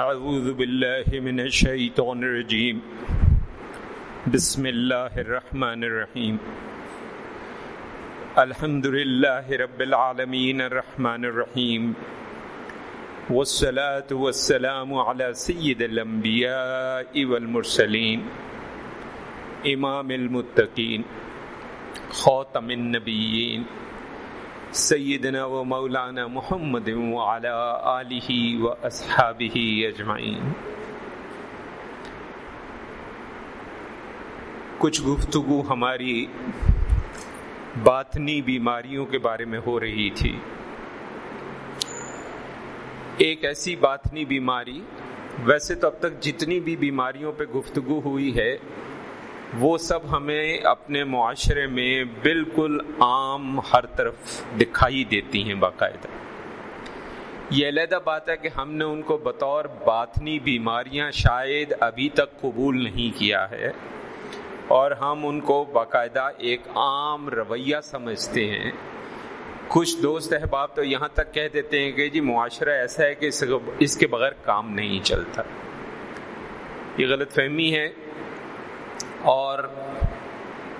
اعوذ باللہ من الشیطان الرجیم بسم اللہ الرحمن الرحیم الحمد للہ رب العالمین الرحمن الرحیم والصلاة والسلام على سید الانبیاء والمرسلین امام المتقین خاتم النبیین سیدنا و مولانا محمد وعلى آلہ و اصحابہ اجمعین۔ کچھ گفتگو ہماری باطنی بیماریوں کے بارے میں ہو رہی تھی۔ ایک ایسی باطنی بیماری، ویسے تو اب تک جتنی بھی بیماریوں پہ گفتگو ہوئی ہے وہ سب ہمیں اپنے معاشرے میں بالکل عام ہر طرف دکھائی دیتی ہیں باقاعدہ۔ یہ علیحدہ بات ہے کہ ہم نے ان کو بطور باطنی بیماریاں شاید ابھی تک قبول نہیں کیا ہے اور ہم ان کو باقاعدہ ایک عام رویہ سمجھتے ہیں۔ کچھ دوست احباب تو یہاں تک کہہ دیتے ہیں کہ جی معاشرہ ایسا ہے کہ اس کے بغیر کام نہیں چلتا۔ یہ غلط فہمی ہے۔ اور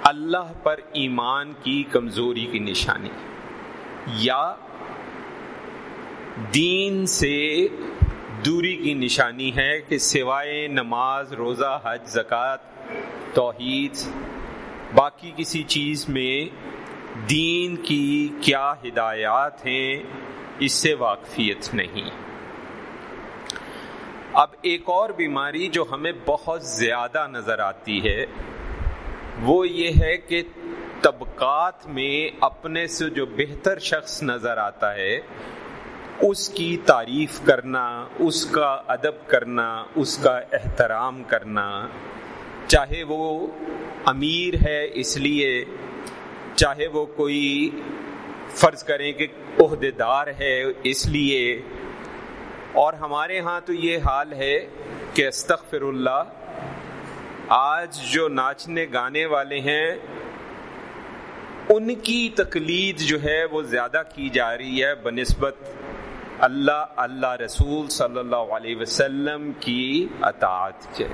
اللہ پر ایمان کی کمزوری کی نشانی یا دین سے دوری کی نشانی ہے کہ سوائے نماز، روزہ، حج، زکوٰۃ، توحید، باقی کسی چیز میں دین کی کیا ہدایات ہیں، اس سے واقفیت نہیں۔ اب ایک اور بیماری جو ہمیں بہت زیادہ نظر آتی ہے، وہ یہ ہے کہ طبقات میں اپنے سے جو بہتر شخص نظر آتا ہے، اس کی تعریف کرنا، اس کا ادب کرنا، اس کا احترام کرنا، چاہے وہ امیر ہے اس لیے، چاہے وہ کوئی فرض کریں کہ عہدے دار ہے اس لیے اور ہمارے ہاں تو یہ حال ہے کہ استغفر اللہ آج جو ناچنے گانے والے ہیں، ان کی تقلید جو ہے وہ زیادہ کی جا رہی ہے بنسبت اللہ اللہ رسول صلی اللہ علیہ وسلم کی اطاعت کے۔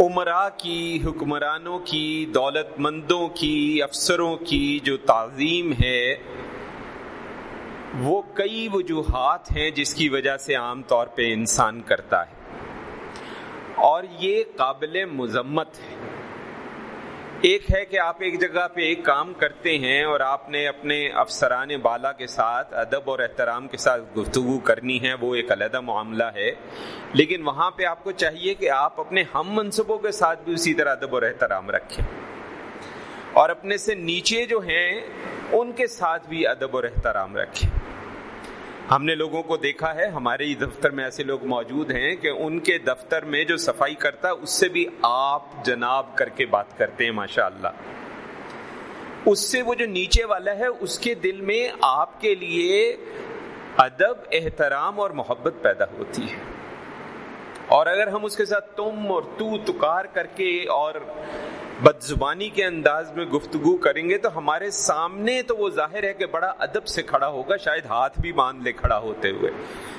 عمرا کی، حکمرانوں کی، دولت مندوں کی، افسروں کی جو تعظیم ہے وہ کئی وجوہات ہیں جس کی وجہ سے عام طور پہ انسان کرتا ہے۔ اور یہ قابل مذمت ہے۔ ایک ہے کہ آپ ایک جگہ پہ ایک کام کرتے ہیں اور آپ نے اپنے افسران بالا کے ساتھ، ادب اور احترام کے ساتھ گفتگو کرنی ہے، وہ ایک علیحدہ معاملہ ہے۔ لیکن وہاں پہ آپ کو چاہیے کہ آپ اپنے ہم منصبوں کے ساتھ بھی اسی طرح ادب اور احترام رکھیں۔ اور اپنے سے نیچے جو ہیں، ان کے ساتھ بھی ادب اور احترام رکھیں۔ ہم نے لوگوں کو دیکھا ہے، ہمارے ہی دفتر میں ایسے لوگ موجود ہیں کہ ان کے دفتر میں جو صفائی کرتا، اس سے بھی آپ جناب کر کے بات کرتے ہیں ماشاء اللہ اس سے وہ جو نیچے والا ہے، اس کے دل میں آپ کے لیے ادب، احترام اور محبت پیدا ہوتی ہے۔ اور اگر ہم اس کے ساتھ تم اور تو، تکار کر کے اور بد زبانی کے انداز میں گفتگو کریں گے تو ہمارے سامنے تو وہ ظاہر ہے کہ بڑا ادب سے کھڑا ہوگا، شاید ہاتھ بھی باندھ لے کھڑا ہوتے ہوئے،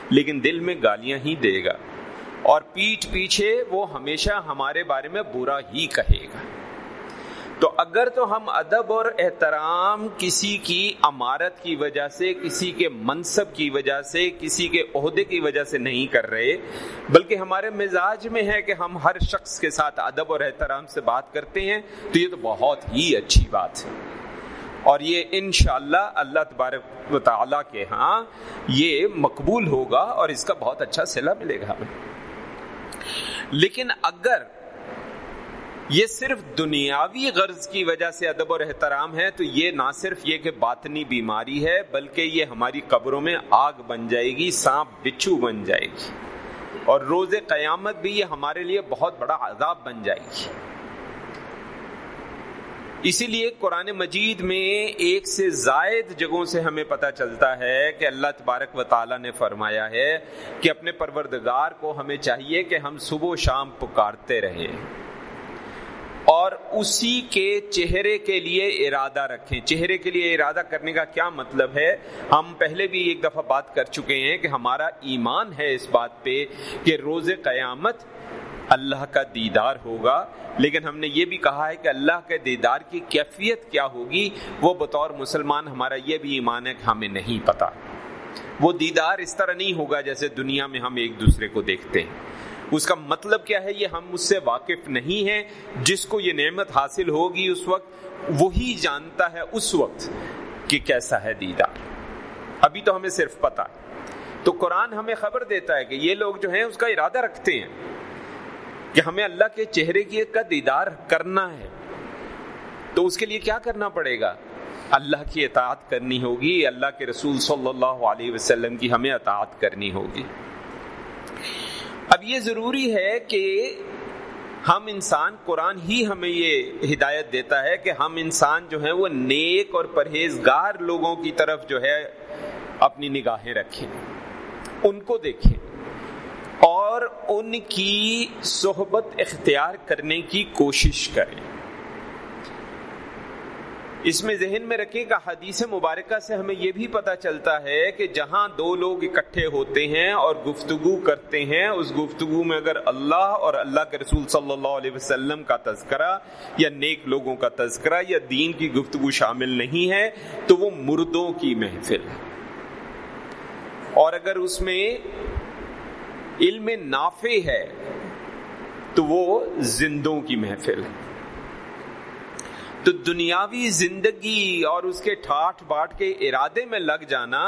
لیکن دل میں گالیاں ہی دے گا اور پیٹ پیچھے وہ ہمیشہ ہمارے بارے میں برا ہی کہے گا۔ تو اگر تو ہم ادب اور احترام کسی کی امارت کی وجہ سے، کسی کے منصب کی وجہ سے، کسی کے عہدے کی وجہ سے نہیں کر رہے، بلکہ ہمارے مزاج میں ہے کہ ہم ہر شخص کے ساتھ ادب اور احترام سے بات کرتے ہیں، تو یہ تو بہت ہی اچھی بات ہے۔ اور یہ انشاءاللہ اللہ تبارک و تعالیٰ کے ہاں یہ مقبول ہوگا اور اس کا بہت اچھا صلہ ملے گا۔ ہمیں لیکن اگر یہ صرف دنیاوی غرض کی وجہ سے ادب اور احترام ہے، تو یہ نہ صرف یہ کہ باطنی بیماری ہے، بلکہ یہ ہماری قبروں میں آگ بن جائے گی، سانپ بچھو بن جائے گی۔ اور روز قیامت بھی یہ ہمارے لیے بہت بڑا عذاب بن جائے گی۔ اسی لیے قرآن مجید میں ایک سے زائد جگہوں سے ہمیں پتہ چلتا ہے کہ اللہ تبارک و تعالیٰ نے فرمایا ہے کہ اپنے پروردگار کو ہمیں چاہیے کہ ہم صبح و شام پکارتے رہیں۔ اور اسی کے چہرے کے لیے ارادہ رکھیں۔ چہرے کے لیے ارادہ کرنے کا کیا مطلب ہے؟ ہم پہلے بھی ایک دفعہ بات کر چکے ہیں کہ ہمارا ایمان ہے اس بات پہ کہ روز قیامت اللہ کا دیدار ہوگا۔ لیکن ہم نے یہ بھی کہا ہے کہ اللہ کے دیدار کی کیفیت کیا ہوگی؟ وہ بطور مسلمان ہمارا یہ بھی ایمان ہے کہ ہمیں نہیں پتا۔ وہ دیدار اس طرح نہیں ہوگا جیسے دنیا میں ہم ایک دوسرے کو دیکھتے ہیں۔ اس کا مطلب کیا ہے؟ یہ ہم اس سے واقف نہیں ہیں۔ جس کو یہ نعمت حاصل ہوگی اس وقت، وہی جانتا ہے اس وقت کہ کیسا ہے دیدار۔ ابھی تو ہمیں صرف پتا تو قرآن ہمیں خبر دیتا ہے کہ یہ لوگ جو ہیں، اس کا ارادہ رکھتے ہیں کہ ہمیں اللہ کے چہرے کی کا دیدار کرنا ہے۔ تو اس کے لیے کیا کرنا پڑے گا؟ اللہ کی اطاعت کرنی ہوگی، اللہ کے رسول صلی اللہ علیہ وسلم کی ہمیں اطاعت کرنی ہوگی۔ اب یہ ضروری ہے کہ ہم انسان قرآن ہی ہمیں یہ ہدایت دیتا ہے کہ ہم انسان جو ہیں وہ نیک اور پرہیزگار لوگوں کی طرف جو ہے اپنی نگاہیں رکھیں، ان کو دیکھیں اور ان کی صحبت اختیار کرنے کی کوشش کریں۔ اس میں ذہن میں رکھیں کہ حدیث مبارکہ سے ہمیں یہ بھی پتا چلتا ہے کہ جہاں دو لوگ اکٹھے ہوتے ہیں اور گفتگو کرتے ہیں، اس گفتگو میں اگر اللہ اور اللہ کے رسول صلی اللہ علیہ وسلم کا تذکرہ یا نیک لوگوں کا تذکرہ یا دین کی گفتگو شامل نہیں ہے، تو وہ مردوں کی محفل ہے۔ اور اگر اس میں علم نافع ہے، تو وہ زندوں کی محفل ہے۔ تو دنیاوی زندگی اور اس کے ٹھاٹ باٹ کے ارادے میں لگ جانا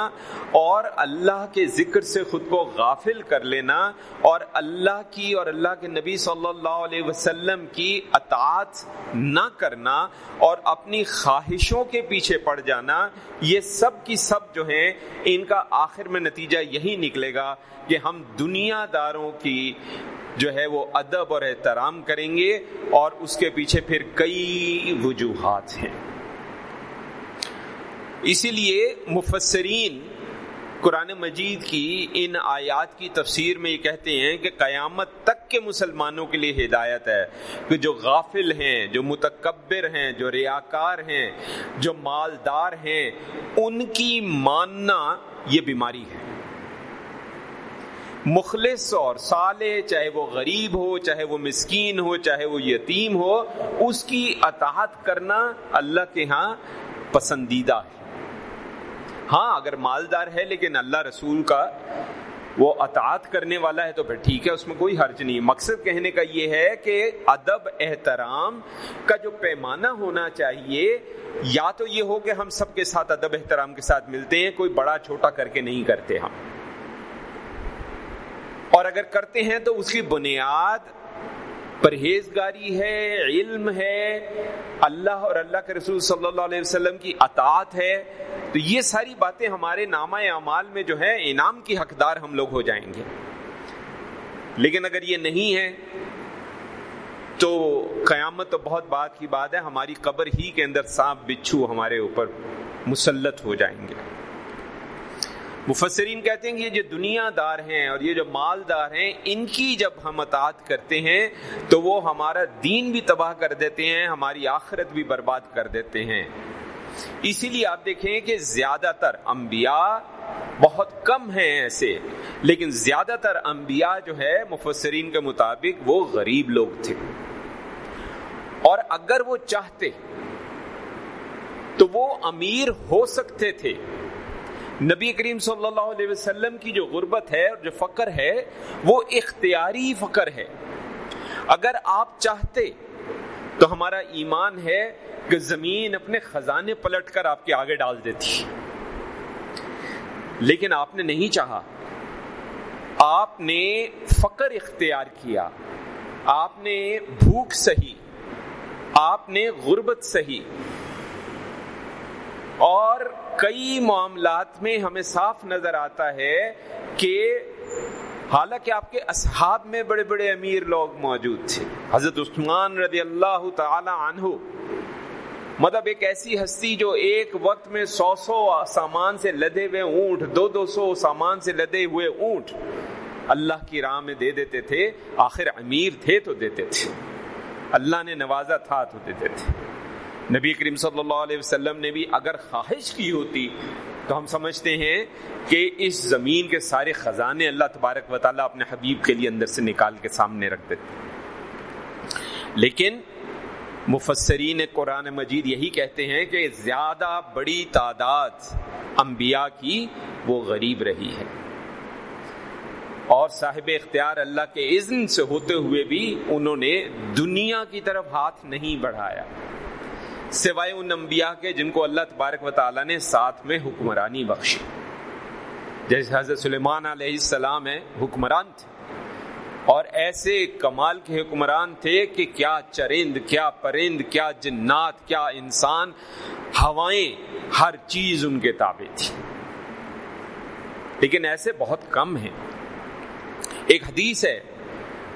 اور اللہ کے ذکر سے خود کو غافل کر لینا اور اللہ کی اور اللہ کے نبی صلی اللہ علیہ وسلم کی اطاعت نہ کرنا اور اپنی خواہشوں کے پیچھے پڑ جانا، یہ سب کی سب جو ہیں، ان کا آخر میں نتیجہ یہی نکلے گا کہ ہم دنیا داروں کی جو ہے وہ ادب اور احترام کریں گے اور اس کے پیچھے پھر کئی وجوہات ہیں۔ اسی لیے مفسرین قرآن مجید کی ان آیات کی تفسیر میں یہ کہتے ہیں کہ قیامت تک کے مسلمانوں کے لیے ہدایت ہے کہ جو غافل ہیں، جو متکبر ہیں، جو ریاکار ہیں، جو مالدار ہیں، ان کی ماننا یہ بیماری ہے۔ مخلص اور صالح، چاہے وہ غریب ہو، چاہے وہ مسکین ہو، چاہے وہ یتیم ہو، اس کی اطاعت کرنا اللہ کے ہاں پسندیدہ ہے۔ ہاں اگر مالدار ہے لیکن اللہ رسول کا وہ اطاعت کرنے والا ہے تو پھر ٹھیک ہے، اس میں کوئی حرج نہیں۔ مقصد کہنے کا یہ ہے کہ ادب، احترام کا جو پیمانہ ہونا چاہیے، یا تو یہ ہو کہ ہم سب کے ساتھ ادب، احترام کے ساتھ ملتے ہیں، کوئی بڑا چھوٹا کر کے نہیں کرتے ہم۔ اور اگر کرتے ہیں تو اس کی بنیاد پرہیزگاری ہے، علم ہے، اللہ اور اللہ کے رسول صلی اللہ علیہ وسلم کی اطاعت ہے۔ تو یہ ساری باتیں ہمارے نامہ اعمال میں جو ہے انعام کی حقدار ہم لوگ ہو جائیں گے۔ لیکن اگر یہ نہیں ہے، تو قیامت تو بہت بات کی بات ہے، ہماری قبر ہی کے اندر سانپ بچھو ہمارے اوپر مسلط ہو جائیں گے۔ مفسرین کہتے ہیں کہ یہ جو دنیا دار ہیں اور یہ جو مالدار ہیں، ان کی جب ہم اطاعت کرتے ہیں، تو وہ ہمارا دین بھی تباہ کر دیتے ہیں، ہماری آخرت بھی برباد کر دیتے ہیں۔ اسی لیے آپ دیکھیں کہ زیادہ تر انبیاء بہت کم ہیں ایسے، لیکن زیادہ تر انبیاء جو ہے، مفسرین کے مطابق وہ غریب لوگ تھے۔ اور اگر وہ چاہتے، تو وہ امیر ہو سکتے تھے۔ نبی کریم صلی اللہ علیہ وسلم کی جو غربت ہے اور جو فقر ہے، وہ اختیاری فقر ہے۔ اگر آپ چاہتے تو ہمارا ایمان ہے کہ زمین اپنے خزانے پلٹ کر آپ کے آگے ڈال دیتی۔ لیکن آپ نے نہیں چاہا۔ آپ نے فقر اختیار کیا۔ آپ نے بھوک سہی۔ آپ نے غربت سہی۔ اور کئی معاملات میں ہمیں صاف نظر آتا ہے کہ حالانکہ آپ کے اصحاب میں بڑے بڑے امیر لوگ موجود تھے۔ حضرت عثمان رضی اللہ تعالی عنہ مطلب ایک ایسی ہستی جو ایک وقت میں سو سو سامان سے لدے ہوئے اونٹ، دو دو سو سامان سے لدے ہوئے اونٹ اللہ کی راہ میں دے دیتے تھے، آخر امیر تھے تو دیتے تھے۔ اللہ نے نوازا تھا تو دیتے تھے۔ نبی کریم صلی اللہ علیہ وسلم نے بھی اگر خواہش کی ہوتی تو ہم سمجھتے ہیں کہ اس زمین کے سارے خزانے اللہ تبارک و تعالیٰ اپنے حبیب کے لیے اندر سے نکال کے سامنے رکھ دیتے لیکن مفسرین قرآن مجید یہی کہتے ہیں کہ زیادہ بڑی تعداد انبیاء کی وہ غریب رہی ہے۔ اور صاحب اختیار اللہ کے اذن سے ہوتے ہوئے بھی انہوں نے دنیا کی طرف ہاتھ نہیں بڑھایا۔ سوائے ان انبیاء کے جن کو اللہ تبارک و تعالیٰ نے ساتھ میں حکمرانی بخشی۔ جیسے حضرت سلیمان علیہ السلام ہے حکمران تھے۔ اور ایسے کمال کے حکمران تھے کہ کیا چرند کیا پرند کیا جنات، کیا انسان، ہوائیں ہر چیز ان کے تابع تھی۔ لیکن ایسے بہت کم ہیں۔ ایک حدیث ہے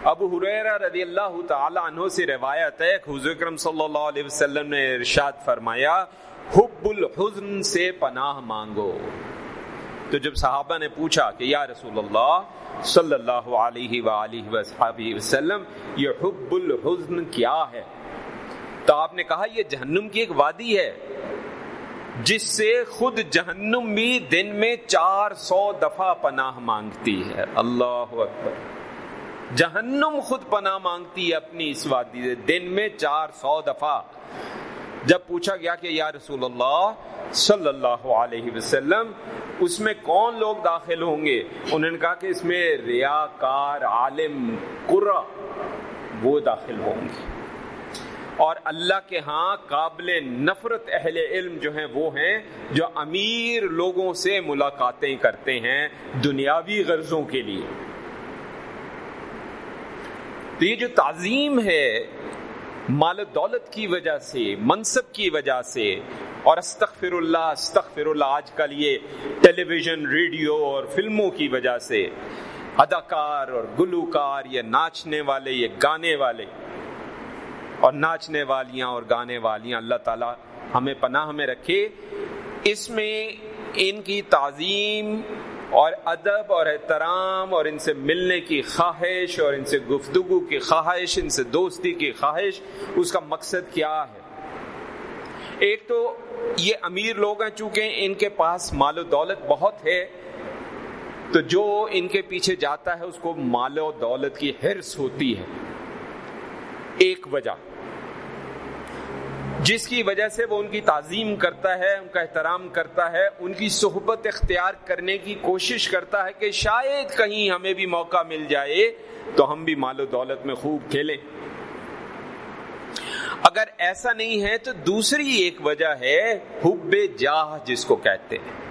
ابو حریرہ رضی اللہ تعالی عنہ سے روایت ہے حضور اکرم صلی اللہ علیہ وسلم نے ارشاد فرمایا، حب الحزن سے پناہ مانگو۔ تو جب صحابہ نے پوچھا کہ یا رسول اللہ صلی اللہ علیہ وآلہ وسلم، یہ حب الحزن کیا ہے؟ تو آپ نے کہا، یہ جہنم کی ایک وادی ہے، جس سے خود جہنم بھی دن میں چار سو دفعہ پناہ مانگتی ہے۔ اللہ اکبر۔ جہنم خود پناہ مانگتی ہے اپنی اس وادی سے۔ دن میں چار سو دفعہ۔ جب پوچھا گیا کہ یا رسول اللہ صلی اللہ علیہ وسلم، اس میں کون لوگ داخل ہوں گے؟ انہوں نے کہا کہ اس میں ریاکار عالم قرہ وہ داخل ہوں گے۔ اور اللہ کے ہاں قابل نفرت اہل علم جو ہیں وہ ہیں، جو امیر لوگوں سے ملاقاتیں کرتے ہیں دنیاوی غرضوں کے لیے۔ تو یہ جو تعظیم ہے مال دولت کی وجہ سے، منصب کی وجہ سے، اور استغفر اللہ استغفر اللہ آج کل یہ ٹیلی ویژن ریڈیو اور فلموں کی وجہ سے اداکار اور گلوکار، یہ ناچنے والے، یہ گانے والے، اور ناچنے والیاں اور گانے والیاں، اللہ تعالی ہمیں پناہ میں رکھے۔ اس میں ان کی تعظیم اور ادب اور احترام اور ان سے ملنے کی خواہش اور ان سے گفتگو کی خواہش، ان سے دوستی کی خواہش، اس کا مقصد کیا ہے؟ ایک تو یہ امیر لوگ ہیں، چونکہ ان کے پاس مال و دولت بہت ہے، تو جو ان کے پیچھے جاتا ہے، اس کو مال و دولت کی حرص ہوتی ہے۔ ایک وجہ۔ جس کی وجہ سے وہ ان کی تعظیم کرتا ہے، ان کا احترام کرتا ہے، ان کی صحبت اختیار کرنے کی کوشش کرتا ہے کہ شاید کہیں ہمیں بھی موقع مل جائے تو ہم بھی مال و دولت میں خوب کھیلیں۔ اگر ایسا نہیں ہے تو دوسری ایک وجہ ہے حب جاہ جس کو کہتے ہیں۔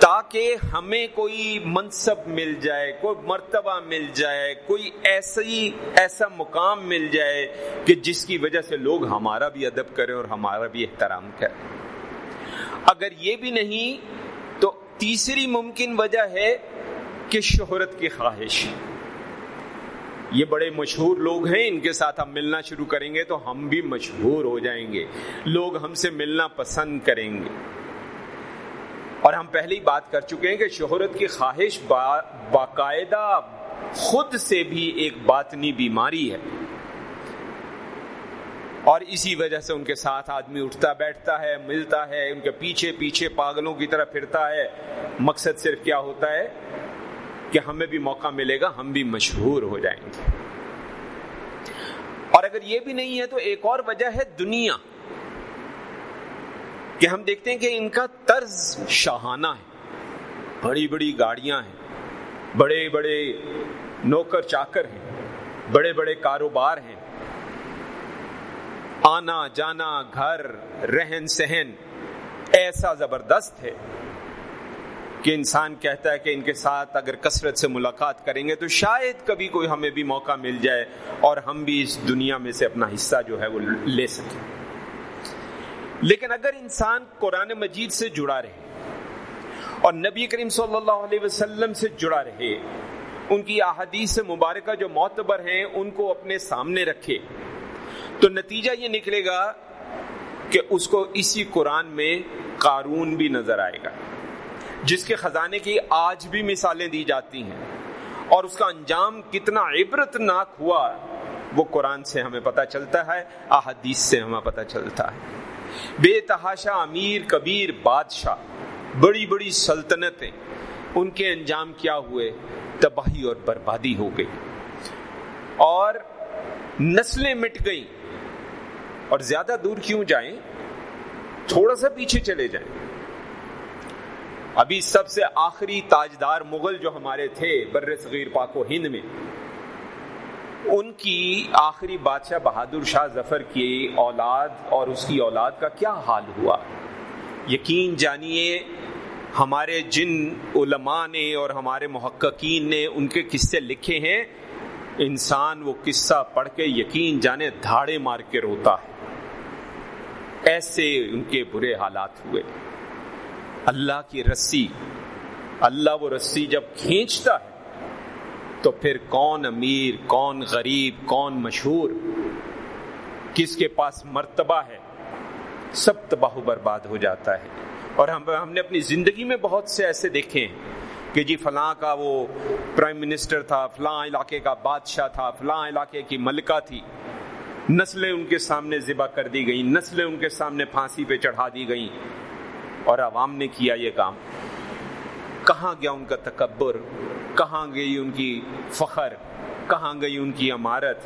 تاکہ ہمیں کوئی منصب مل جائے، کوئی مرتبہ مل جائے، کوئی ایسی، ایسا مقام مل جائے کہ جس کی وجہ سے لوگ ہمارا بھی ادب کریں اور ہمارا بھی احترام کریں۔ اگر یہ بھی نہیں، تو تیسری ممکن وجہ ہے کہ شہرت کی خواہش۔ یہ بڑے مشہور لوگ ہیں، ان کے ساتھ ہم ملنا شروع کریں گے تو ہم بھی مشہور ہو جائیں گے۔ لوگ ہم سے ملنا پسند کریں گے۔ اور ہم پہلے ہی بات کر چکے ہیں کہ شہرت کی خواہش با باقاعدہ خود سے بھی ایک باطنی بیماری ہے۔ اور اسی وجہ سے ان کے ساتھ آدمی اٹھتا بیٹھتا ہے، ملتا ہے، ان کے پیچھے پیچھے پاگلوں کی طرح پھرتا ہے۔ مقصد صرف کیا ہوتا ہے کہ ہمیں بھی موقع ملے گا، ہم بھی مشہور ہو جائیں گے۔ اور اگر یہ بھی نہیں ہے تو ایک اور وجہ ہے دنیا۔ کہ ہم دیکھتے ہیں کہ ان کا طرز شاہانہ ہے، بڑی بڑی گاڑیاں ہیں، بڑے بڑے نوکر چاکر ہیں، بڑے بڑے کاروبار ہیں، آنا جانا، گھر، رہن سہن، ایسا زبردست ہے کہ انسان کہتا ہے کہ ان کے ساتھ اگر کثرت سے ملاقات کریں گے تو شاید کبھی کوئی ہمیں بھی موقع مل جائے اور ہم بھی اس دنیا میں سے اپنا حصہ جو ہے وہ لے سکیں۔ لیکن اگر انسان قرآن مجید سے جڑا رہے اور نبی کریم صلی اللہ علیہ وسلم سے جڑا رہے، ان کی احادیث مبارکہ جو معتبر ہیں، ان کو اپنے سامنے رکھے، تو نتیجہ یہ نکلے گا کہ اس کو اسی قرآن میں قارون بھی نظر آئے گا، جس کے خزانے کی آج بھی مثالیں دی جاتی ہیں۔ اور اس کا انجام کتنا عبرت ناک ہوا، وہ قرآن سے ہمیں پتہ چلتا ہے، احادیث سے ہمیں پتہ چلتا ہے۔ بے تحاشا امیر کبیر بادشاہ، بڑی بڑی سلطنتیں، ان کے انجام کیا ہوئے، تباہی اور بربادی ہو گئی۔ اور نسلیں مٹ گئیں۔ اور زیادہ دور کیوں جائیں؟ تھوڑا سا پیچھے چلے جائیں۔ ابھی سب سے آخری تاجدار مغل جو ہمارے تھے بر صغیر پاک و ہند میں ان کی آخری بادشاہ بہادر شاہ ظفر کی اولاد اور اس کی اولاد کا کیا حال ہوا؟ یقین جانیے، ہمارے جن علماء نے اور ہمارے محققین نے ان کے قصے لکھے ہیں۔ انسان وہ قصہ پڑھ کے یقین جانے، دھاڑے مار کے روتا ہے۔ ایسے ان کے برے حالات ہوئے۔ اللہ کی رسی، اللہ وہ رسی جب کھینچتا ہے تو پھر کون امیر، کون غریب، کون مشہور؟ کس کے پاس مرتبہ ہے؟ سب تباہ برباد ہو جاتا ہے۔ اور ہم ہم نے اپنی زندگی میں بہت سے ایسے دیکھے ہیں کہ جی فلاں کا وہ پرائم منسٹر تھا، فلاں علاقے کا بادشاہ تھا، فلاں علاقے کی ملکہ تھی۔ نسلیں ان کے سامنے ذبح کر دی گئیں، نسلیں ان کے سامنے پھانسی پہ چڑھا دی گئیں۔ اور عوام نے کیا یہ کام؟ کہاں گیا ان کا تکبر؟ کہاں گئی ان کی فخر؟ کہاں گئی ان کی عمارت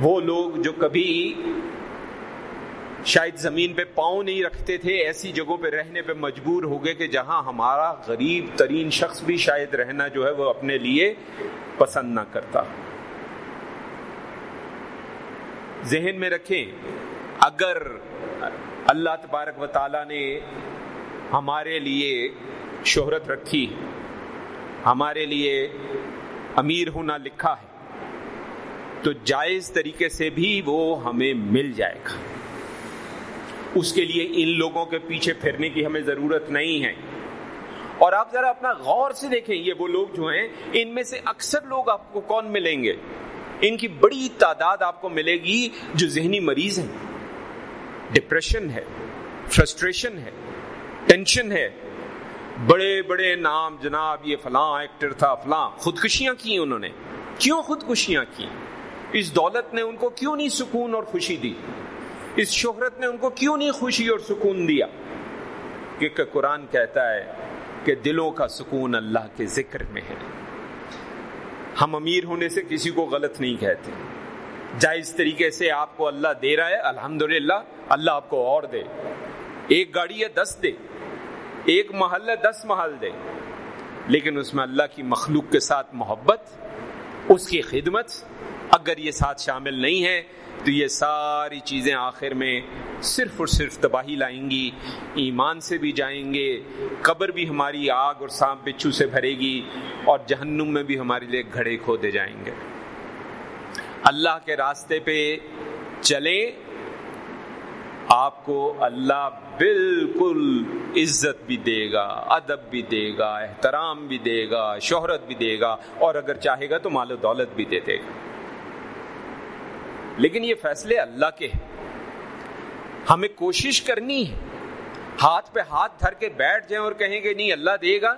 وہ لوگ جو کبھی شاید زمین پہ پاؤں نہیں رکھتے تھے، ایسی جگہوں پہ رہنے پہ مجبور ہو گئے کہ جہاں ہمارا غریب ترین شخص بھی شاید رہنا جو ہے وہ اپنے لیے پسند نہ کرتا۔ ذہن میں رکھیں، اگر اللہ تبارک و تعالی نے ہمارے لیے شہرت رکھی ہمارے لیے امیر ہونا لکھا ہے، تو جائز طریقے سے بھی وہ ہمیں مل جائے گا۔ اس کے لیے ان لوگوں کے پیچھے پھرنے کی ہمیں ضرورت نہیں ہے۔ اور آپ ذرا اپنا غور سے دیکھیں، یہ وہ لوگ جو ہیں، ان میں سے اکثر لوگ آپ کو کون ملیں گے؟ ان کی بڑی تعداد آپ کو ملے گی جو ذہنی مریض ہیں۔ ڈپریشن ہے فرسٹریشن ہے ٹینشن ہے۔ بڑے بڑے نام جناب، یہ فلاں ایکٹر تھا، فلاں۔ خودکشیاں کی انہوں نے؟ کیوں خودکشیاں کی اس دولت نے ان کو کیوں نہیں سکون اور خوشی دی؟ اس شہرت نے ان کو کیوں نہیں خوشی اور سکون دیا؟ کیونکہ قرآن کہتا ہے کہ دلوں کا سکون اللہ کے ذکر میں ہے۔ ہم امیر ہونے سے کسی کو غلط نہیں کہتے۔ جائز طریقے سے آپ کو اللہ دے رہا ہے الحمد اللہ آپ کو اور دے۔ ایک گاڑی ہے دس دے۔ ایک محل دس محل دے۔ لیکن اس میں اللہ کی مخلوق کے ساتھ محبت، اس کی خدمت، اگر یہ ساتھ شامل نہیں ہے، تو یہ ساری چیزیں آخر میں صرف اور صرف تباہی لائیں گی، ایمان سے بھی جائیں گے، قبر بھی ہماری آگ اور سانپ بچھو سے بھرے گی، اور جہنم میں بھی ہمارے لیے گھڑے کھودے جائیں گے۔ اللہ کے راستے پہ چلے آپ کو اللہ بالکل عزت بھی دے گا، ادب بھی دے گا، احترام بھی دے گا، شہرت بھی دے گا، اور اگر چاہے گا تو مال و دولت بھی دے دے گا۔ لیکن یہ فیصلے اللہ کے ہیں۔ ہمیں کوشش کرنی ہے۔ ہاتھ پہ ہاتھ دھر کے بیٹھ جائیں اور کہیں کہ نہیں، اللہ دے گا۔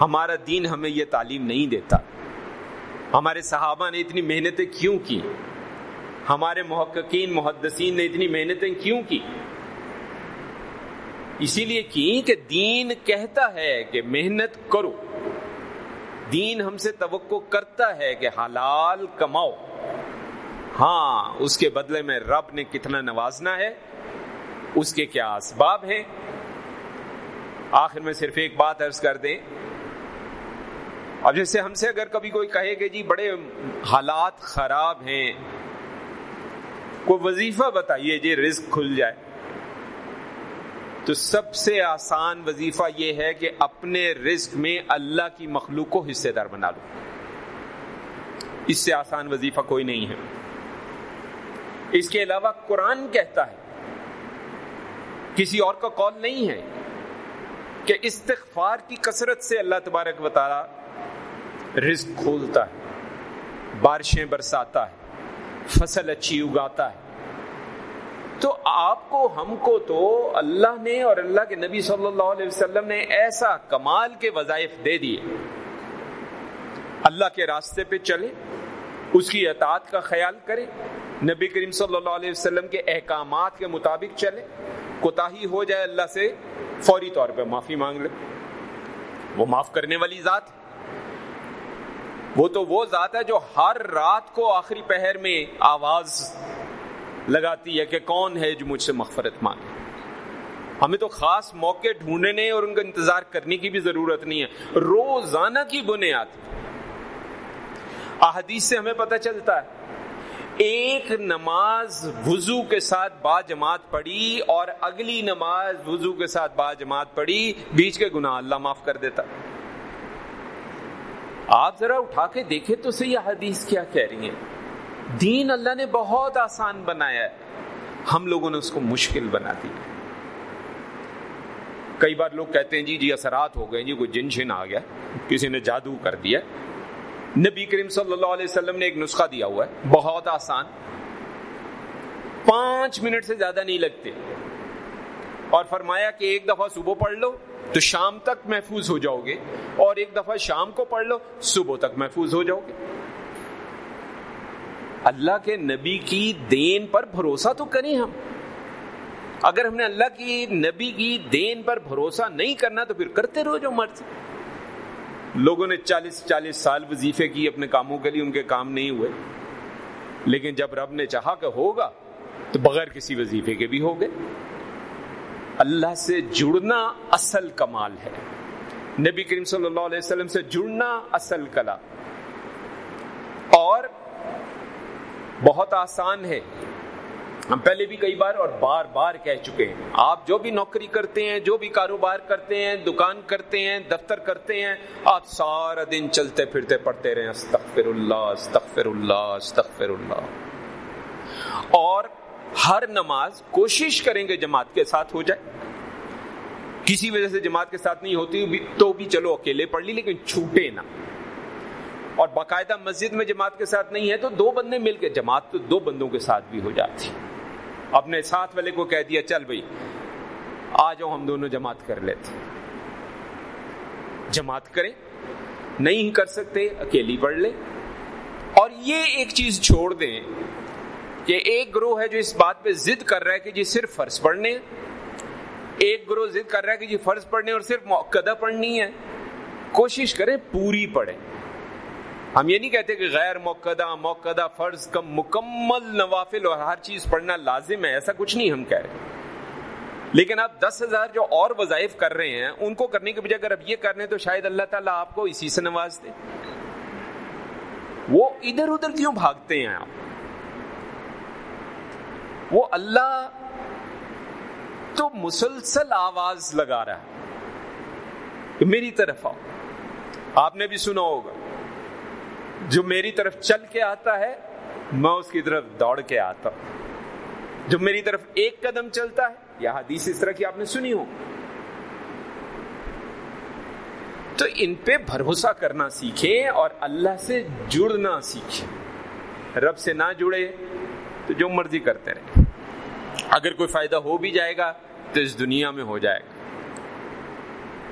ہمارا دین ہمیں یہ تعلیم نہیں دیتا۔ ہمارے صحابہ نے اتنی محنتیں کیوں کی؟ ہمارے محققین، محدثین نے اتنی محنتیں کیوں کی؟ اسی لیے کی کہ دین کہتا ہے کہ محنت کرو۔ دین ہم سے توقع کرتا ہے کہ حلال کماؤ۔ ہاں اس کے بدلے میں رب نے کتنا نوازنا ہے، اس کے کیا اسباب ہیں؟ آخر میں صرف ایک بات عرض کر دیں۔ اب جیسے ہم سے اگر کبھی کوئی کہے کہ جی بڑے حالات خراب ہیں کوئی وظیفہ بتائیے جی رزق کھل جائے۔ تو سب سے آسان وظیفہ یہ ہے کہ اپنے رزق میں اللہ کی مخلوق کو حصے دار بنا لو۔ اس سے آسان وظیفہ کوئی نہیں ہے۔ اس کے علاوہ قرآن کہتا ہے، کسی اور کا کال نہیں ہے کہ استغفار کی کثرت سے اللہ تبارک بتا رزق کھولتا ہے، بارشیں برساتا ہے۔ فصل اچھی اگاتا ہے۔ تو آپ کو، ہم کو تو اللہ نے اور اللہ کے نبی صلی اللہ علیہ وسلم نے ایسا کمال کے وظائف دے دیے۔ اللہ کے راستے پہ چلے، اس کی اطاعت کا خیال کرے۔ نبی کریم صلی اللہ علیہ وسلم کے احکامات کے مطابق چلے۔ کوتا ہو جائے اللہ سے، فوری طور پہ معافی مانگ لے۔ وہ معاف کرنے والی ذات وہ تو وہ ذات ہے جو ہر رات کو آخری پہر میں آواز لگاتی ہے کہ کون ہے جو مجھ سے مغفرت مانگے۔ ہمیں تو خاص موقع ڈھونڈنے اور ان کا انتظار کرنے کی بھی ضرورت نہیں ہے۔ روزانہ کی بنیاد۔ احادیث سے ہمیں پتہ چلتا ہے۔ ایک نماز وضو کے ساتھ با جماعت پڑھی اور اگلی نماز وضو کے ساتھ با جماعت پڑھی، بیچ کے گناہ اللہ معاف کر دیتا۔ آپ ذرا اٹھا کے دیکھیں تو صحیح حدیث کیا کہہ رہی ہیں۔ دین اللہ نے بہت آسان بنایا ہے۔ ہم لوگوں نے اس کو مشکل بنا دیا۔ کئی بار لوگ کہتے ہیں جی جی اثرات ہو گئے جی کوئی جن شن آ گیا، کسی نے جادو کر دیا۔ نبی کریم صلی اللہ علیہ وسلم نے ایک نسخہ دیا ہوا ہے۔ بہت آسان۔ پانچ منٹ سے زیادہ نہیں لگتے۔ اور فرمایا کہ ایک دفعہ صبح پڑھ لو تو شام تک محفوظ ہو جاؤ گے اور ایک دفعہ شام کو پڑھ لو، صبح تک محفوظ ہو جاؤ گے۔ اللہ کے نبی کی دین پر بھروسہ تو کریں ہم۔ اگر ہم نے اللہ کی نبی کی دین پر بھروسہ نہیں کرنا تو پھر کرتے رہو جو مرضی۔ لوگوں نے چالیس چالیس سال وظیفے کی اپنے کاموں کے لیے، ان کے کام نہیں ہوئے۔ لیکن جب رب نے چاہا کہ ہوگا تو بغیر کسی وظیفے کے بھی ہو گئے اللہ سے جڑنا اصل کمال ہے۔ نبی کریم صلی اللہ علیہ وسلم سے جڑنا اصل کلا۔ اور بہت آسان ہے۔ ہم پہلے بھی کئی بار اور بار بار کہہ چکے ہیں۔ آپ جو بھی نوکری کرتے ہیں، جو بھی کاروبار کرتے ہیں، دکان کرتے ہیں، دفتر کرتے ہیں، آپ سارا دن چلتے پھرتے پڑھتے رہے استغفر اللہ استغفر اللہ استغفر اللہ۔ اور ہر نماز کوشش کریں گے جماعت کے ساتھ ہو جائے۔ کسی وجہ سے جماعت کے ساتھ نہیں ہوتی تو بھی چلو اکیلے پڑھ لی، لیکن چھوٹے نہ۔ اور باقاعدہ مسجد میں جماعت کے ساتھ نہیں ہے تو دو بندے مل کے، جماعت تو دو بندوں کے ساتھ بھی ہو جاتی۔ اپنے ساتھ والے کو کہہ دیا، چل بھائی، آ جاؤ، ہم دونوں جماعت کر لیتے۔ جماعت کریں، نہیں کر سکتے، اکیلی پڑھ لے اور یہ ایک چیز چھوڑ دیں کہ ایک گروہ ہے جو اس بات پہ ضد کر رہا ہے کہ جی صرف فرض پڑھنے ایک گروہ ضد کر رہا ہے کہ جی فرض پڑھنے اور صرف موقع پڑھنی ہے۔ کوشش کریں پوری پڑھیں۔ ہم یہ نہیں کہتے کہ غیر موقع موقع فرض کا مکمل نوافل اور ہر چیز پڑھنا لازم ہے، ایسا کچھ نہیں ہم کہہ رہے۔ لیکن آپ دس ہزار جو اور وظائف کر رہے ہیں، ان کو کرنے کے بجائے اگر اب یہ کرنے تو شاید اللہ تعالیٰ آپ کو اسی سے نواز دے وہ ادھر ادھر کیوں بھاگتے ہیں آپ؟ وہ اللہ تو مسلسل آواز لگا رہا ہے میری طرف آؤ۔ آپ نے بھی سنا ہوگا۔ جو میری طرف چل کے آتا ہے، میں اس کی طرف دوڑ کے آتا ہوں۔ جو میری طرف ایک قدم چلتا ہے یا حدیث اس طرح کی آپ نے سنی ہو۔ تو ان پہ بھروسہ کرنا سیکھیں اور اللہ سے جڑنا سیکھیں۔ رب سے نہ جڑے تو جو مرضی کرتے رہے۔ اگر کوئی فائدہ ہو بھی جائے گا تو اس دنیا میں ہو جائے گا۔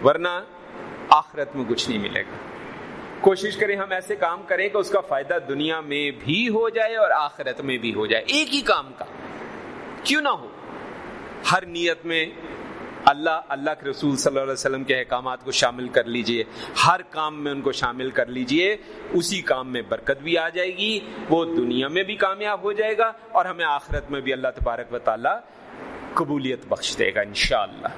ورنہ آخرت میں کچھ نہیں ملے گا۔ کوشش کریں ہم ایسے کام کریں کہ اس کا فائدہ دنیا میں بھی ہو جائے اور آخرت میں بھی ہو جائے۔ ایک ہی کام کا۔ کیوں نہ ہو۔ ہر نیت میں اللہ اللہ کے رسول صلی اللہ علیہ وسلم کے احکامات کو شامل کر لیجیے، ہر کام میں ان کو شامل کر لیجیے، اسی کام میں برکت بھی آ جائے گی، وہ دنیا میں بھی کامیاب ہو جائے گا اور ہمیں آخرت میں بھی اللہ تبارک و تعالی قبولیت بخش دے گا انشاءاللہ۔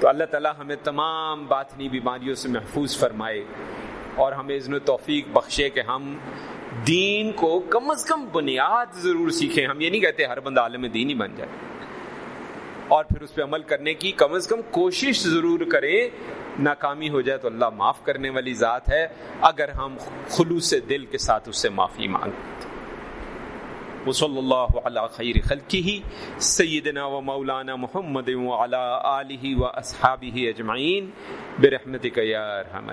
تو اللہ تعالی ہمیں تمام باطنی بیماریوں سے محفوظ فرمائے اور ہمیں ازن و توفیق بخشے کہ ہم دین کو کم از کم بنیاد ضرور سیکھیں۔ ہم یہ نہیں کہتے ہر بندہ عالم دین ہی بن جائے۔ اور پھر اس پہ عمل کرنے کی کم از کم کوشش ضرور کریں۔ ناکامی ہو جائے تو اللہ معاف کرنے والی ذات ہے۔ اگر ہم خلوص دل کے ساتھ اس سے معافی مانگیں وصلی اللہ علی خیر خلقہ۔ سیدنا و مولانا محمد وعلی آلہ و اصحابہ اجمعین۔ برحمتک یا ارحم